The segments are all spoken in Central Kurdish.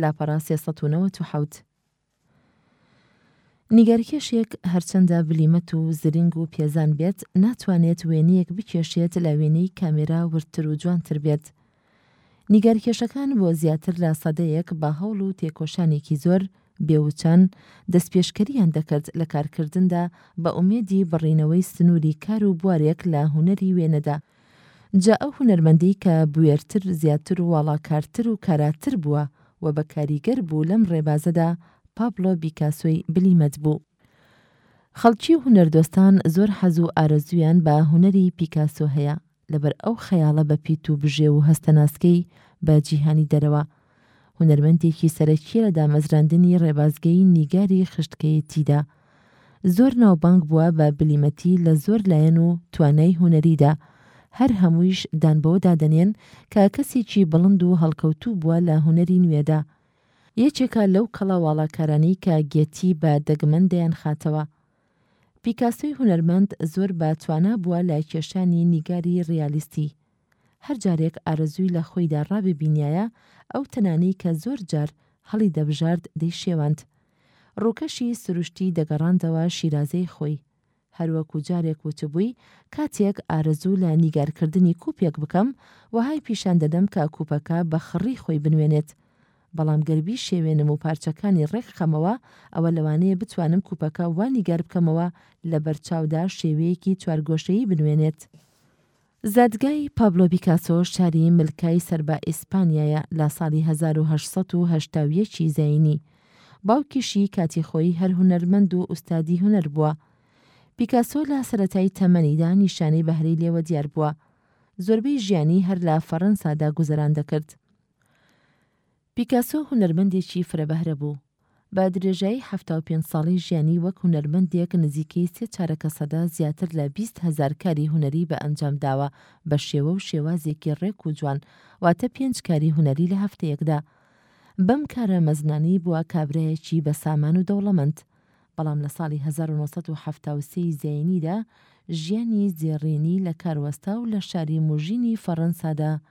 لاپەڕە سێ سەد و نەوەد و حەوت. نیگارکێشێک هەرچەندە بلیمەت و زرینگ و پێزان بێت، ناتوانێت وێنەیەک بکێشێت لە وێنەی کامێرا وردتر و جوانتر بێت. نیگارکێشەکان بۆ زیاتر لە سەدەیەک بە هەوڵ و تێکۆشانێکی زۆر، بێوچان، دەستپێشکەرییان دەکرد لە کارکردندا بە ئومێدی بڕینەوەی سنووری کار و بوارێک لە هونەری وێنەدا، جا ئەو هونەرمەندەی کە بوێرتر، زیاتر و واڵاکارتر و کاراتر بووە و بە کاریگەر بوو لەم ڕێبازەدا، پابڵۆ بیکاسۆی بلیمەت بوو. خەڵکی و هونەردۆستان زۆر حەز و ئارەزوویان بە هونەری پیکاسۆ هەیە، لەبەر ئەو خەیاڵە بە پیت و بژێو و هەستەناسکەی بە جیهانی دەرەوە. هونەرمەندێکی سەرەکییە لە دامەزراندنی ڕێبازگەی نیگاری خشتکەیەتیدا، زۆر ناوبانگ بووە بە بلیمەتی لە زۆر لایەن و توانای هونەریدا، هەر هەموویش دان بەوەدا دەنێن کە کەسێکی بڵند و هەڵکەوتوو بووە لە هونەری نوێدا. یەکێکە لەو کەڵە واڵاکارانەی کە گێتی بە دەگمەن دەیانخاتەوە. پیکاسۆی هونەرمەند زۆر بە توانا بووە لە کێشانی نیگاری ڕیالیستی. هەر جارێک ئارەزووی لە خۆیدا ڕاببینیایە، ئەو تەنانەی کە زۆر جار هەڵیدەبژارد دەیشێواند. ڕووکەشی سروشتی دەگەڕاندەوە شیرازەی خۆی. هەروەکو جارێک وتبووی، کاتێک ئارەزوو لە نیگارکردنی کوپێک بکەم، وەهای پیشان دەدەم کە کوپەکە بە خڕی خۆی بنوێنێت. بەڵام گەر بیشێوێنم و پارچەکانی ڕێک خەمەوە، ئەوە لەوانەیە بتوانم کوپەکە وا نیگار بکەمەوە لەبەرچاودا شێوەیەکی چوارگۆشەیی بنوێنێت. زادگای پابلۆ بیکاسۆ شاری ملکای سەر بە ئیسپانیایە لە ساڵی هەزار و هەشت سەد و هەشتا و یەک ی زایینی. باوکیشی کاتی خۆی هەر هونەرمەند و ئوستادی هونەر بووە. پیکاسۆ لە سەرەتای تەمەنیدا نیشانەی بەهرەی لێوە دیار بووە. زۆربەی ژیانی هەر لە فەڕەنسادا گوزەران دەکرد. پیکاسۆ هونەرمەندێکی فرەبەهرە بوو. بە درێژایی حەفتا و پێنج ساڵی ژیانی وەک هونەرمەندێک نزیکەی سێ چارەکە سەدە زیاتر لە بیست هەزار کاری هونەری بە ئەنجام داوە بە شێوە و شێوازێکی ڕێک و جوان واتە پێنج کاری هونەری لە هەفتەیەکدا بەم کارە مەزنانەی بووە کابرایەکی بە سامان و دەوڵەمەند بەڵام لە ساڵی هەزار و نۆ سەد و حەفتا و سێ ی زایینیدا ژیانی زێڕینی لە کار وەستا و لە شاری موژینی فەڕەنسادا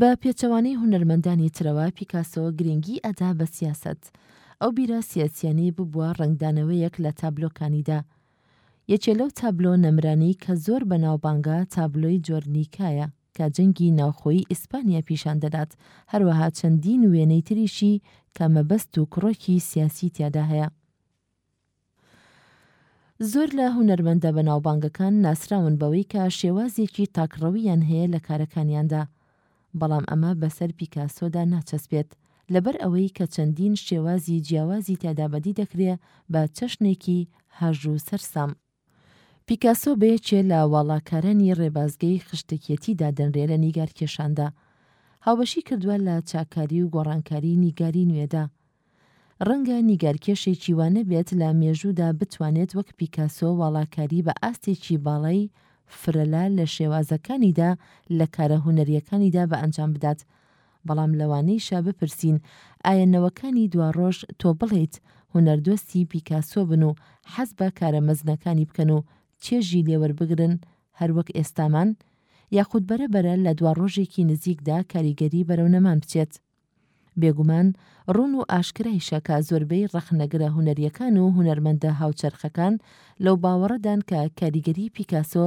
بە پێچەوانەی هونەرمەندانی ترەوە پیکاسۆ گرینگی ئەدا بە سیاسەت. ئەو بیرە سیاسییەنەی ببووە ڕەنگدانەوەیەک لە تابلۆکانیدا. یەکێ لەو تابلۆ نەمرانەی کە زۆر بەناوبانگە تابلۆی جۆرنیکایە کە جەنگی ناوخۆیی ئیسپانیا پیشان دەدات، هەروەها چەندین وێنەی تریشی کە مەبەست و کڕۆکی سیاسی تیادا هەیە. زۆر لە هونەرمەندە بەناوبانگەکان ناسراون بەوەی کە شێوازێکی تاکڕەوییان هەیە لە کارەکانیاندا، بەڵام ئەمە بەسەر پیکاسۆدا ناچەسپێت، لەبەر ئەوەی کە چەندین شێوازی جیاوازی تیادا بەدی دەکرێ بە چەشنێکی هەژ و سەرسام. پیکاسۆ بە یەکێ لە واڵاکارانی ڕێبازگەی خشتەکیەتی دادەنرێ لە نیگارکێشاندا. هاوبەشی کردوە لە چاکاری و گۆڕانکاری نیگاری نوێدا. ڕەنگە نیگارکێشێکی وا نەبێت لە مێژوودا بتوانێت وەک پیکاسۆ واڵاکاری بە ئاستێکی باڵای فرەلە لە شێوازەکانیدا لە کارە هونەریەکانیدا بە ئەنجام بدات بەڵام لەوانەیشە بپرسین ئایا نەوەکانی دواڕۆژ تۆ بڵێیت هونەردۆستی پیکاسۆ بن و حەز بە کارە مەزنەکانی بکەن و چێژی لێوەربگرن هەر وەک ئێستامان؟ یاخود بەرە بەرە لە دواڕۆژێکی نزیکدا کاریگەری بەرەو نەمان بچێت؟ بێگومان ڕوون و ئاشکرایشە کە زۆربەی ڕەخنەگرە هونەریەکان و هونەرمەندە هاوچەرخەکان لەو باوەڕەدان کە کاریگەری پیکاسۆ